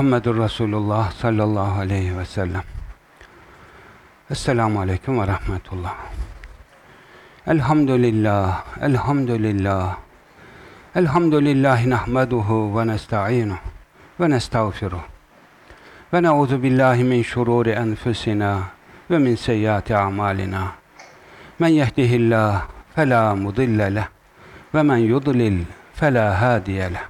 Muhammedur Resulullah sallallahu aleyhi ve sellem. Esselamu aleyküm ve rahmetullah. Elhamdülillah, elhamdülillah. Elhamdülillahi nahmeduhu ve nesta'inuhu ve nestağfiruh. Ve na'udhu billahi min şururi enfusina ve min seyyiati a'malina. Men yehdihillah fela mudille leh ve men yudlil fela hadiye leh.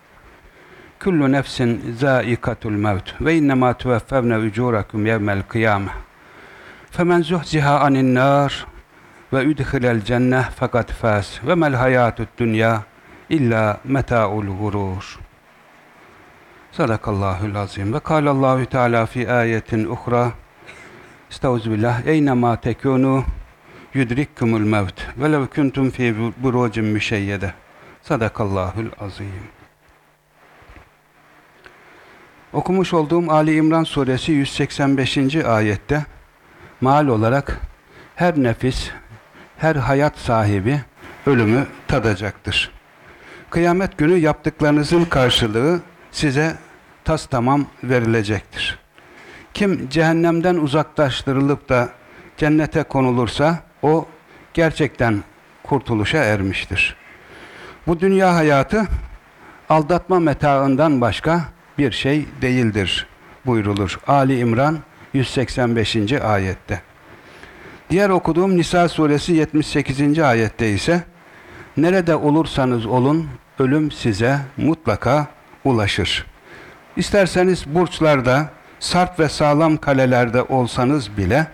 Kullu nefsin zâikatul mevt ve innemâ tuvaffevne ucûrekum yevmel kıyâmeh. Femen zuhziha anin nâr ve udkhilel cenneh fakat fâs ve mel hayâtud dünya illa metâ'ul gurûr. Sadakallahul azim ve kâlallahu teâlâ fi ayetin uhra Estağfirullah. Eynemâ tekûnû yudrikkumul mevt ve lev kuntum fî burucin müşeyyede. Sadakallahul azim. Okumuş olduğum Ali İmran suresi 185. ayette mal olarak her nefis, her hayat sahibi ölümü tadacaktır. Kıyamet günü yaptıklarınızın karşılığı size tas tamam verilecektir. Kim cehennemden uzaklaştırılıp da cennete konulursa o gerçekten kurtuluşa ermiştir. Bu dünya hayatı aldatma metaından başka bir şey değildir buyrulur. Ali İmran 185. ayette. Diğer okuduğum Nisa suresi 78. ayette ise nerede olursanız olun ölüm size mutlaka ulaşır. İsterseniz burçlarda, sarp ve sağlam kalelerde olsanız bile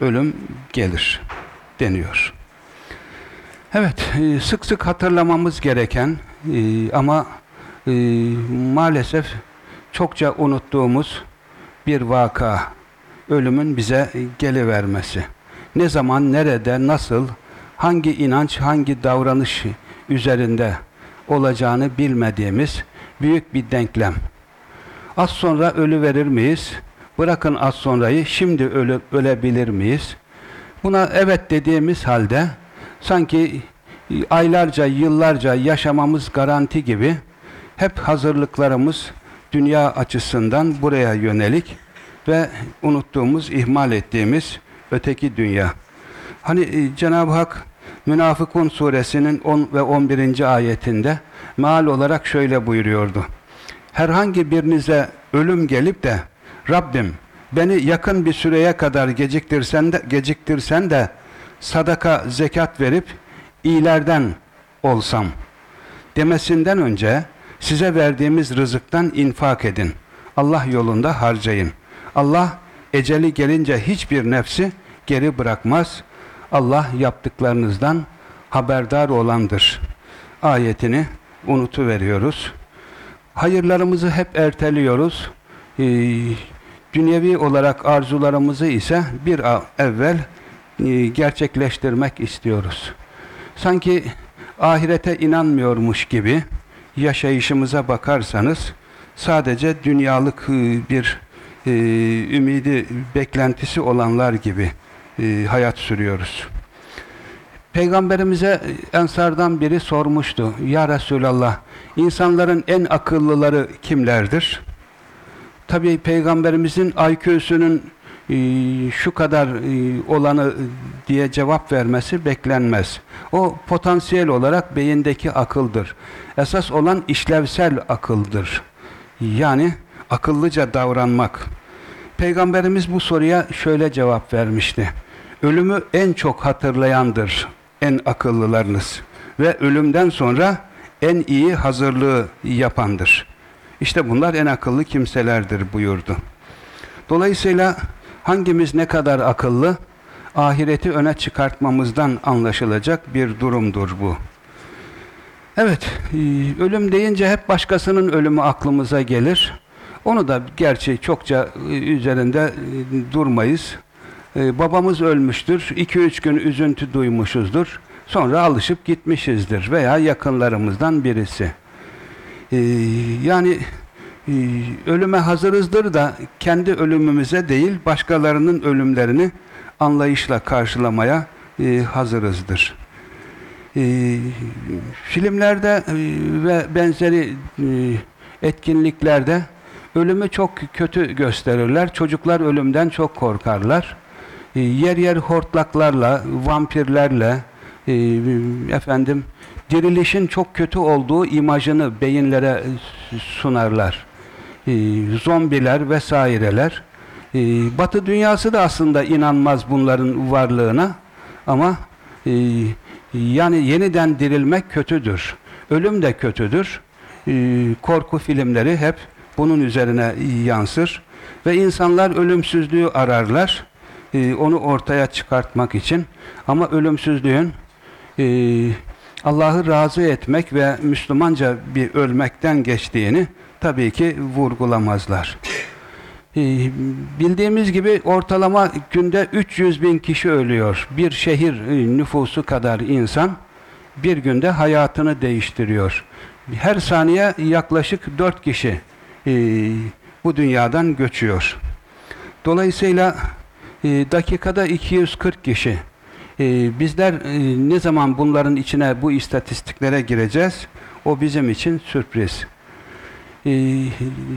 ölüm gelir deniyor. Evet, e, sık sık hatırlamamız gereken e, ama e, maalesef çokça unuttuğumuz bir vaka, ölümün bize gelivermesi. Ne zaman, nerede, nasıl, hangi inanç, hangi davranış üzerinde olacağını bilmediğimiz büyük bir denklem. Az sonra ölü verir miyiz? Bırakın az sonrayı, şimdi ölü, ölebilir miyiz? Buna evet dediğimiz halde sanki aylarca, yıllarca yaşamamız garanti gibi hep hazırlıklarımız dünya açısından buraya yönelik ve unuttuğumuz, ihmal ettiğimiz öteki dünya. Hani e, Cenab-ı Hak Münafıkun suresinin 10 ve 11. ayetinde meal olarak şöyle buyuruyordu. Herhangi birinize ölüm gelip de Rabbim beni yakın bir süreye kadar geciktirsen de, geciktirsen de sadaka, zekat verip iyilerden olsam demesinden önce size verdiğimiz rızıktan infak edin. Allah yolunda harcayın. Allah eceli gelince hiçbir nefsi geri bırakmaz. Allah yaptıklarınızdan haberdar olandır. Ayetini unutuveriyoruz. Hayırlarımızı hep erteliyoruz. Ee, dünyevi olarak arzularımızı ise bir evvel e, gerçekleştirmek istiyoruz. Sanki ahirete inanmıyormuş gibi yaşayışımıza bakarsanız sadece dünyalık e, bir e, ümidi, beklentisi olanlar gibi e, hayat sürüyoruz. Peygamberimize Ensardan biri sormuştu. Ya Resulallah, insanların en akıllıları kimlerdir? Tabii Peygamberimizin IQ'sünün e, şu kadar e, olanı diye cevap vermesi beklenmez. O potansiyel olarak beyindeki akıldır. Esas olan işlevsel akıldır. Yani akıllıca davranmak. Peygamberimiz bu soruya şöyle cevap vermişti. Ölümü en çok hatırlayandır en akıllılarınız ve ölümden sonra en iyi hazırlığı yapandır. İşte bunlar en akıllı kimselerdir buyurdu. Dolayısıyla hangimiz ne kadar akıllı, ahireti öne çıkartmamızdan anlaşılacak bir durumdur bu. Evet, e, ölüm deyince hep başkasının ölümü aklımıza gelir. Onu da gerçi çokça e, üzerinde e, durmayız. Babamız ölmüştür, 2-3 gün üzüntü duymuşuzdur. Sonra alışıp gitmişizdir veya yakınlarımızdan birisi. Yani ölüme hazırızdır da kendi ölümümüze değil başkalarının ölümlerini anlayışla karşılamaya e, hazırızdır. E, filmlerde e, ve benzeri e, etkinliklerde ölümü çok kötü gösterirler. Çocuklar ölümden çok korkarlar. E, yer yer hortlaklarla, vampirlerle, efendim dirilişin çok kötü olduğu imajını beyinlere sunarlar. E, zombiler vesaireler. E, Batı dünyası da aslında inanmaz bunların varlığına ama e, yani yeniden dirilmek kötüdür. Ölüm de kötüdür. Korku filmleri hep bunun üzerine yansır ve insanlar ölümsüzlüğü ararlar. Onu ortaya çıkartmak için ama ölümsüzlüğün Allah'ı razı etmek ve Müslümanca bir ölmekten geçtiğini tabii ki vurgulamazlar. Ee, bildiğimiz gibi ortalama günde 300 bin kişi ölüyor. Bir şehir e, nüfusu kadar insan bir günde hayatını değiştiriyor. Her saniye yaklaşık 4 kişi e, bu dünyadan göçüyor. Dolayısıyla e, dakikada 240 kişi. Bizler ne zaman bunların içine bu istatistiklere gireceğiz? O bizim için sürpriz. Ee,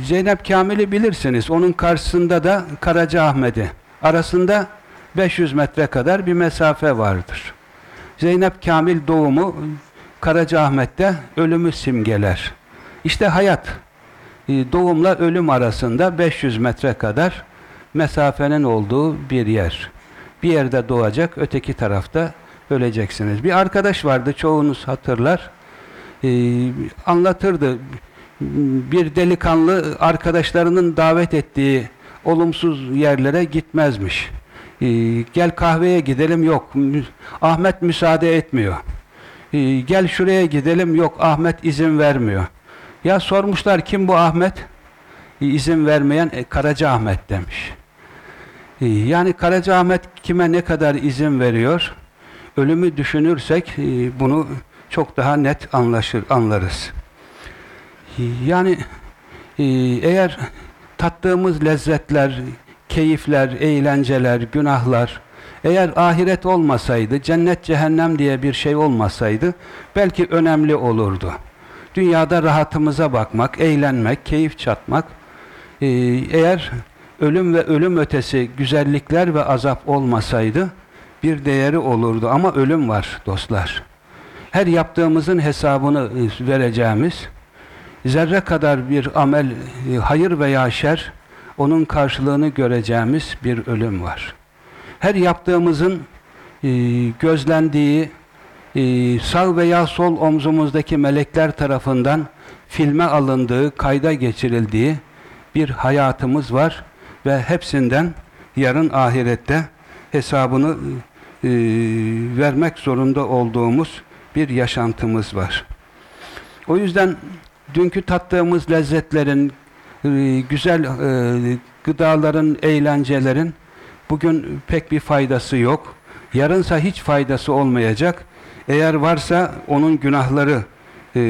Zeynep Kamil'i bilirsiniz. Onun karşısında da Karacaahmet'i. Arasında 500 metre kadar bir mesafe vardır. Zeynep Kamil doğumu Karacaahmet'te ölümü simgeler. İşte hayat. Ee, doğumla ölüm arasında 500 metre kadar mesafenin olduğu bir yer. Bir yerde doğacak, öteki tarafta öleceksiniz. Bir arkadaş vardı, çoğunuz hatırlar. Ee, anlatırdı bir delikanlı arkadaşlarının davet ettiği olumsuz yerlere gitmezmiş. Ee, gel kahveye gidelim yok. Ahmet müsaade etmiyor. Ee, gel şuraya gidelim yok. Ahmet izin vermiyor. Ya sormuşlar kim bu Ahmet? Ee, izin vermeyen e, Karaca Ahmet demiş. Ee, yani Karaca Ahmet kime ne kadar izin veriyor? Ölümü düşünürsek e, bunu çok daha net anlaşır, anlarız. Yani e, eğer tattığımız lezzetler, keyifler, eğlenceler, günahlar eğer ahiret olmasaydı, cennet cehennem diye bir şey olmasaydı belki önemli olurdu. Dünyada rahatımıza bakmak, eğlenmek, keyif çatmak e, eğer ölüm ve ölüm ötesi güzellikler ve azap olmasaydı bir değeri olurdu ama ölüm var dostlar. Her yaptığımızın hesabını e, vereceğimiz zerre kadar bir amel, e, hayır veya şer, onun karşılığını göreceğimiz bir ölüm var. Her yaptığımızın e, gözlendiği, e, sağ veya sol omzumuzdaki melekler tarafından filme alındığı, kayda geçirildiği bir hayatımız var ve hepsinden yarın ahirette hesabını vermek zorunda olduğumuz bir yaşantımız var. O yüzden dünkü tattığımız lezzetlerin, e, güzel e, gıdaların, eğlencelerin bugün pek bir faydası yok. Yarınsa hiç faydası olmayacak. Eğer varsa onun günahları e,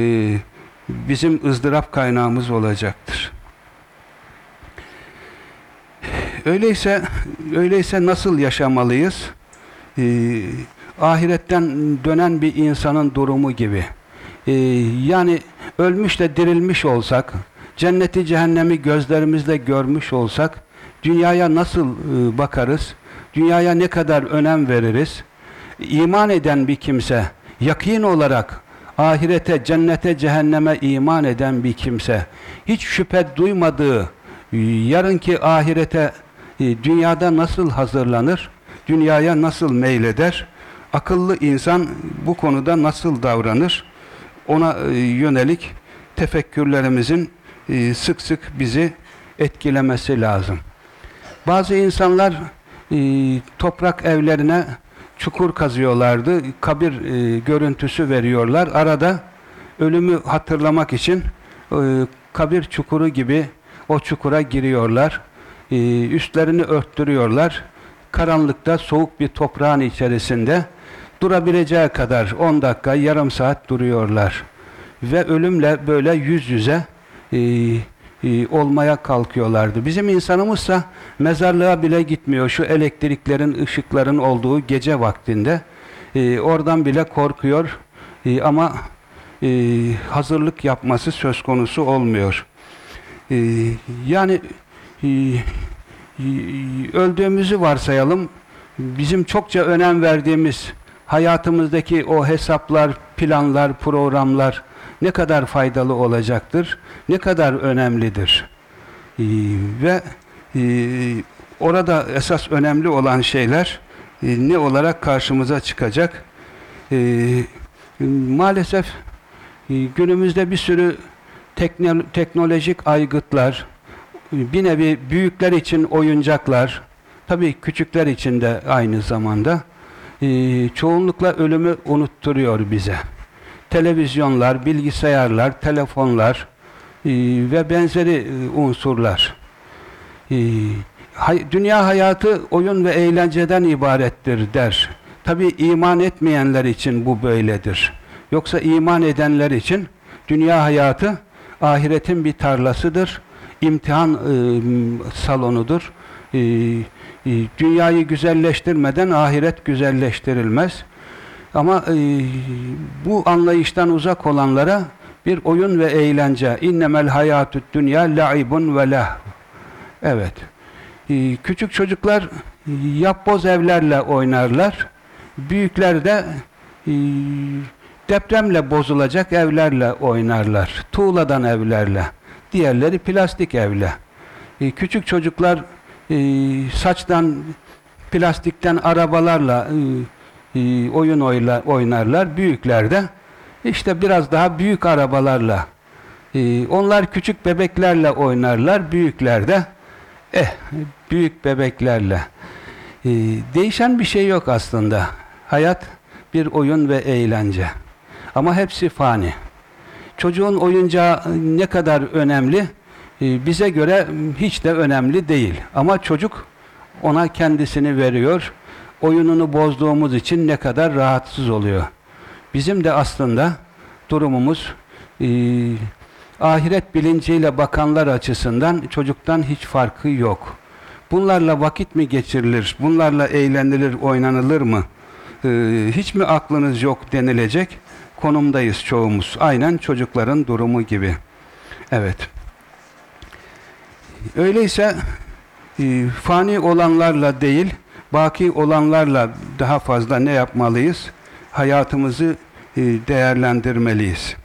bizim ızdırap kaynağımız olacaktır. Öyleyse öyleyse nasıl yaşamalıyız? ahiretten dönen bir insanın durumu gibi. Yani ölmüş de dirilmiş olsak, cenneti cehennemi gözlerimizle görmüş olsak, dünyaya nasıl e, bakarız? Dünyaya ne kadar önem veririz? İman eden bir kimse, yakin olarak ahirete, cennete, cehenneme iman eden bir kimse, hiç şüphe duymadığı, yarınki ahirete e, dünyada nasıl hazırlanır? Dünyaya nasıl meyleder? Akıllı insan bu konuda nasıl davranır? Ona e, yönelik tefekkürlerimizin e, sık sık bizi etkilemesi lazım. Bazı insanlar e, toprak evlerine çukur kazıyorlardı, kabir görüntüsü veriyorlar. Arada ölümü hatırlamak için kabir çukuru gibi o çukura giriyorlar. Üstlerini örttürüyorlar. Karanlıkta soğuk bir toprağın içerisinde durabileceği kadar 10 dakika, yarım saat duruyorlar. Ve ölümle böyle yüz yüze e, e, olmaya kalkıyorlardı. Bizim insanımızsa mezarlığa bile gitmiyor. Şu elektriklerin, ışıkların olduğu gece vaktinde e, oradan bile korkuyor. E, ama e, hazırlık yapması söz konusu olmuyor. E, yani e, e, öldüğümüzü varsayalım. Bizim çokça önem verdiğimiz hayatımızdaki o hesaplar, planlar, programlar ne kadar faydalı olacaktır, ne kadar önemlidir. Ee, ve e, orada esas önemli olan şeyler e, ne olarak karşımıza çıkacak? E, maalesef e, günümüzde bir sürü tekno teknolojik aygıtlar, bir nevi büyükler için oyuncaklar, tabii küçükler için de aynı zamanda e, çoğunlukla ölümü unutturuyor bize. Televizyonlar, bilgisayarlar, telefonlar e, ve benzeri e, unsurlar. E, hay, dünya hayatı oyun ve eğlenceden ibarettir der. Tabi iman etmeyenler için bu böyledir. Yoksa iman edenler için dünya hayatı ahiretin bir tarlasıdır. imtihan e, salonudur. Dünyayı güzelleştirmeden ahiret güzelleştirilmez. Ama e, bu anlayıştan uzak olanlara bir oyun ve eğlence. İnnemel hayatü't dünya laibun ve lah. Evet. E, küçük çocuklar yapboz evlerle oynarlar. Büyükler de e, depremle bozulacak evlerle oynarlar. Tuğladan evlerle. Diğerleri plastik evle. E, küçük çocuklar e, saçtan, plastikten arabalarla e, e, oyun oyla, oynarlar. Büyükler de işte biraz daha büyük arabalarla. E, onlar küçük bebeklerle oynarlar. Büyükler de eh, büyük bebeklerle. E, değişen bir şey yok aslında. Hayat bir oyun ve eğlence. Ama hepsi fani. Çocuğun oyuncağı ne kadar önemli? E, bize göre hiç de önemli değil. Ama çocuk ona kendisini veriyor. Oyununu bozduğumuz için ne kadar rahatsız oluyor. Bizim de aslında durumumuz e, ahiret bilinciyle bakanlar açısından çocuktan hiç farkı yok. Bunlarla vakit mi geçirilir, bunlarla eğlenilir, oynanılır mı? E, hiç mi aklınız yok denilecek konumdayız çoğumuz. Aynen çocukların durumu gibi. Evet. Öyleyse e, fani olanlarla değil, baki olanlarla daha fazla ne yapmalıyız? Hayatımızı e, değerlendirmeliyiz.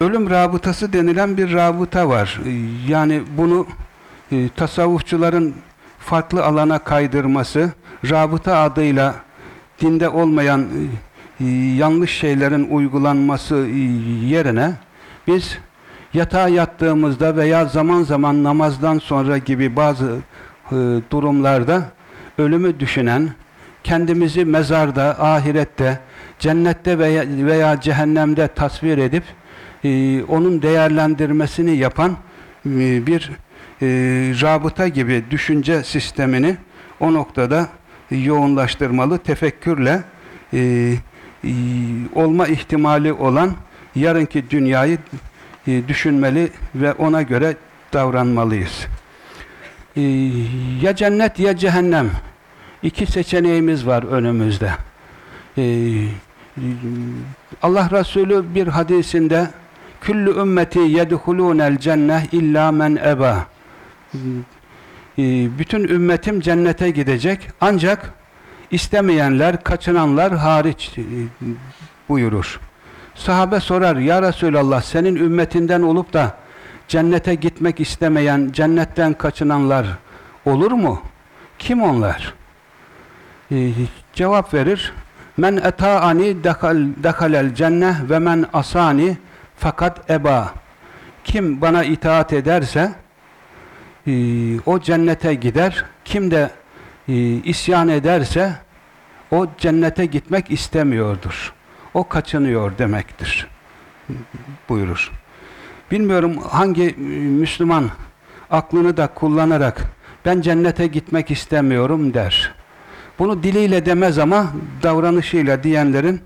Ölüm rabıtası denilen bir rabıta var. E, yani bunu e, tasavvufçuların farklı alana kaydırması, rabıta adıyla dinde olmayan e, yanlış şeylerin uygulanması e, yerine biz yatağa yattığımızda veya zaman zaman namazdan sonra gibi bazı e, durumlarda ölümü düşünen, kendimizi mezarda, ahirette, cennette veya, veya cehennemde tasvir edip e, onun değerlendirmesini yapan e, bir rabıta gibi düşünce sistemini o noktada yoğunlaştırmalı, tefekkürle olma ihtimali olan yarınki dünyayı düşünmeli ve ona göre davranmalıyız. E, ya cennet ya cehennem. İki seçeneğimiz var önümüzde. E, Allah Resulü bir hadisinde Küllü ümmeti yedhulûnel cenneh illa men eba. Bütün ümmetim cennete gidecek ancak istemeyenler, kaçınanlar hariç buyurur. Sahabe sorar, Ya Resulallah senin ümmetinden olup da cennete gitmek istemeyen, cennetten kaçınanlar olur mu? Kim onlar? Ee, cevap verir, Men eta'ani dehalel cenneh ve men asani fakat eba. Kim bana itaat ederse e, o cennete gider. Kim de e, isyan ederse o cennete gitmek istemiyordur o kaçınıyor demektir buyurur. Bilmiyorum hangi e, Müslüman aklını da kullanarak ben cennete gitmek istemiyorum der. Bunu diliyle demez ama davranışıyla diyenlerin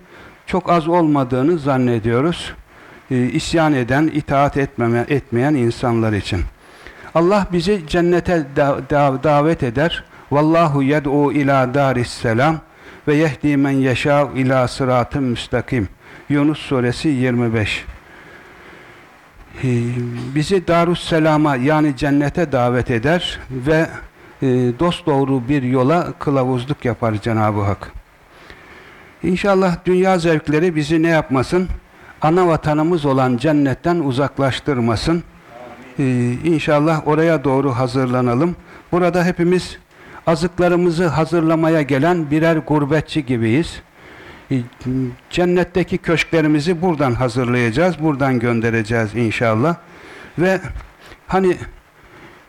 çok az olmadığını zannediyoruz. E, isyan eden, itaat etmeme, etmeyen insanlar için. Allah bizi cennete da, da, davet eder. Vallahu yed'u ila daris selam ve yehdi men yeşâ ila sıratın müstakim. Yunus suresi 25. Ee, bizi Darusselam'a yani cennete davet eder ve e, dosdoğru bir yola kılavuzluk yapar Cenab-ı Hak. İnşallah dünya zevkleri bizi ne yapmasın? Ana vatanımız olan cennetten uzaklaştırmasın. Ee, inşallah oraya doğru hazırlanalım. Burada hepimiz azıklarımızı hazırlamaya gelen birer gurbetçi gibiyiz. Ee, cennetteki köşklerimizi buradan hazırlayacağız, buradan göndereceğiz inşallah. Ve hani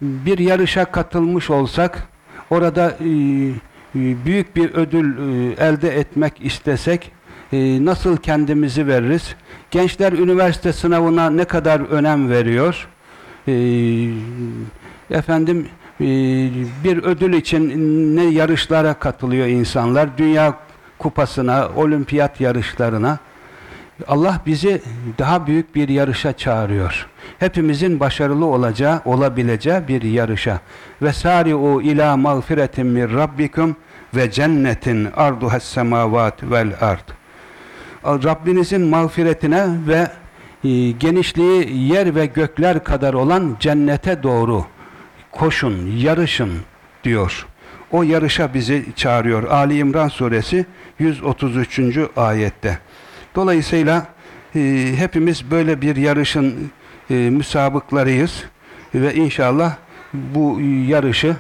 bir yarışa katılmış olsak, orada e, e, büyük bir ödül e, elde etmek istesek, e, nasıl kendimizi veririz? Gençler üniversite sınavına ne kadar önem veriyor? E, efendim e, bir ödül için ne yarışlara katılıyor insanlar? Dünya kupasına, olimpiyat yarışlarına. Allah bizi daha büyük bir yarışa çağırıyor. Hepimizin başarılı olacağı, olabileceği bir yarışa. Ve sari'u ila mağfiretin min rabbikum ve cennetin arduhes semavat vel ard. Rabbinizin mağfiretine ve e, genişliği yer ve gökler kadar olan cennete doğru koşun, yarışın diyor. O yarışa bizi çağırıyor. Ali İmran suresi 133. ayette. Dolayısıyla e, hepimiz böyle bir yarışın e, müsabıklarıyız ve inşallah bu yarışı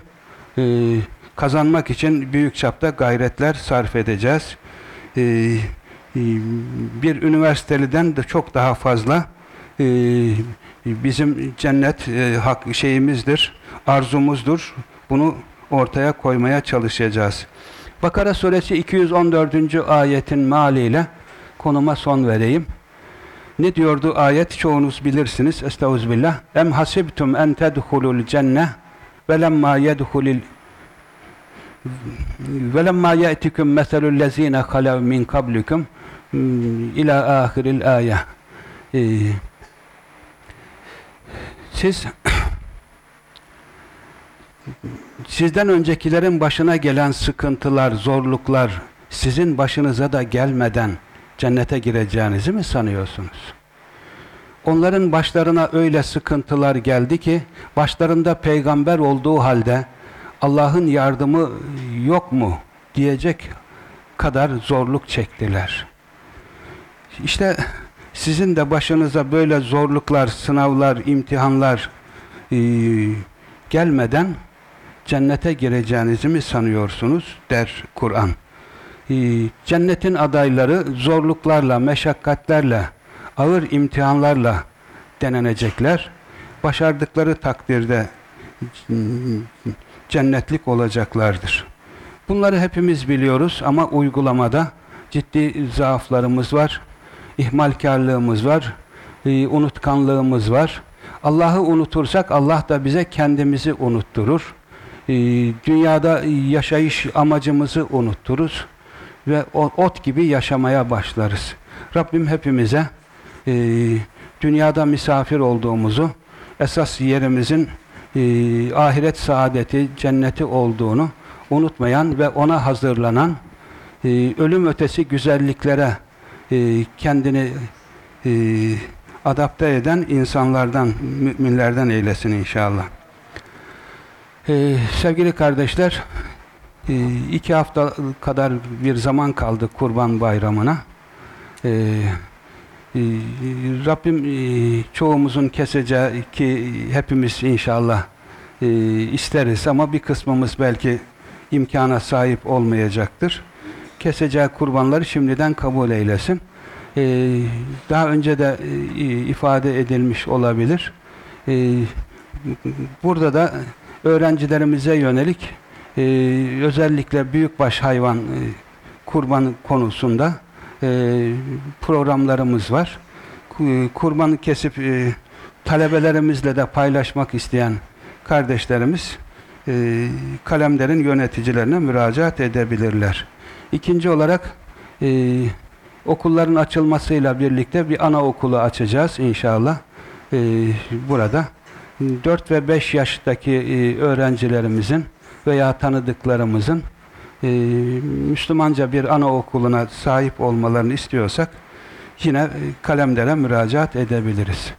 e, kazanmak için büyük çapta gayretler sarf edeceğiz. E, e, bir üniversiteliden de çok daha fazla e, bizim cennet e, hak şeyimizdir, arzumuzdur. Bunu ortaya koymaya çalışacağız. Bakara suresi 214. ayetin maliyle konuma son vereyim. Ne diyordu ayet? Çoğunuz bilirsiniz. Estağfirullah. Em hasibtum en tedhulul cenne ve lemma yedhulil ve lemma ye'tikum meselul lezine halav min kablikum ila ahiril ayet. Ee, siz sizden öncekilerin başına gelen sıkıntılar, zorluklar sizin başınıza da gelmeden cennete gireceğinizi mi sanıyorsunuz? Onların başlarına öyle sıkıntılar geldi ki başlarında peygamber olduğu halde Allah'ın yardımı yok mu diyecek kadar zorluk çektiler. İşte sizin de başınıza böyle zorluklar, sınavlar, imtihanlar e, gelmeden cennete gireceğinizi mi sanıyorsunuz der Kur'an. E, cennetin adayları zorluklarla, meşakkatlerle, ağır imtihanlarla denenecekler. Başardıkları takdirde cennetlik olacaklardır. Bunları hepimiz biliyoruz ama uygulamada ciddi zaaflarımız var, ihmalkarlığımız var, e, unutkanlığımız var. Allah'ı unutursak Allah da bize kendimizi unutturur. E, dünyada yaşayış amacımızı unutturuz ve ot gibi yaşamaya başlarız. Rabbim hepimize e, dünyada misafir olduğumuzu, esas yerimizin e, ahiret saadeti, cenneti olduğunu unutmayan ve ona hazırlanan, e, ölüm ötesi güzelliklere kendini adapte eden insanlardan, müminlerden eylesin inşallah. E, sevgili kardeşler, e, iki hafta kadar bir zaman kaldı Kurban Bayramı'na. E, e, Rabbim e, çoğumuzun keseceği ki hepimiz inşallah isteriz ama bir kısmımız belki imkana sahip olmayacaktır. Keseceği kurbanları şimdiden kabul eylesin. Daha önce de ifade edilmiş olabilir. Burada da öğrencilerimize yönelik özellikle büyükbaş hayvan kurban konusunda e, programlarımız var. Kurbanı kesip e, talebelerimizle de paylaşmak isteyen kardeşlerimiz e, kalemlerin yöneticilerine müracaat edebilirler. İkinci olarak e, okulların açılmasıyla birlikte bir anaokulu açacağız inşallah. E, burada 4 ve 5 yaştaki e, öğrencilerimizin veya tanıdıklarımızın e, Müslümanca bir anaokuluna sahip olmalarını istiyorsak yine e, kalemlere müracaat edebiliriz.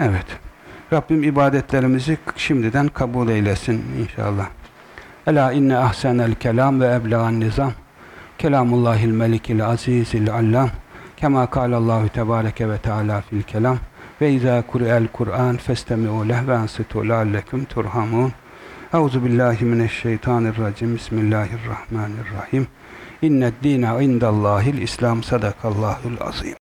Evet. Rabbim ibadetlerimizi şimdiden kabul eylesin inşallah. Ela inne ahsenel kelam ve eblagan nizam. Kelamullahil melikil azizil allam. Kema kâlallahu tebâreke ve teâlâ fil kelam. Ve izâ kuri'el Kur'an festemi'û leh ve ansitû la'allekum turhamun. Euzu billahi mineşşeytanirracim. Bismillahirrahmanirrahim. İnned dîne indallâhil İslam sadakallâhul azîm.